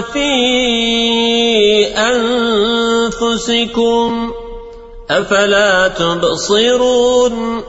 في أنفسكم أفلا تبصرون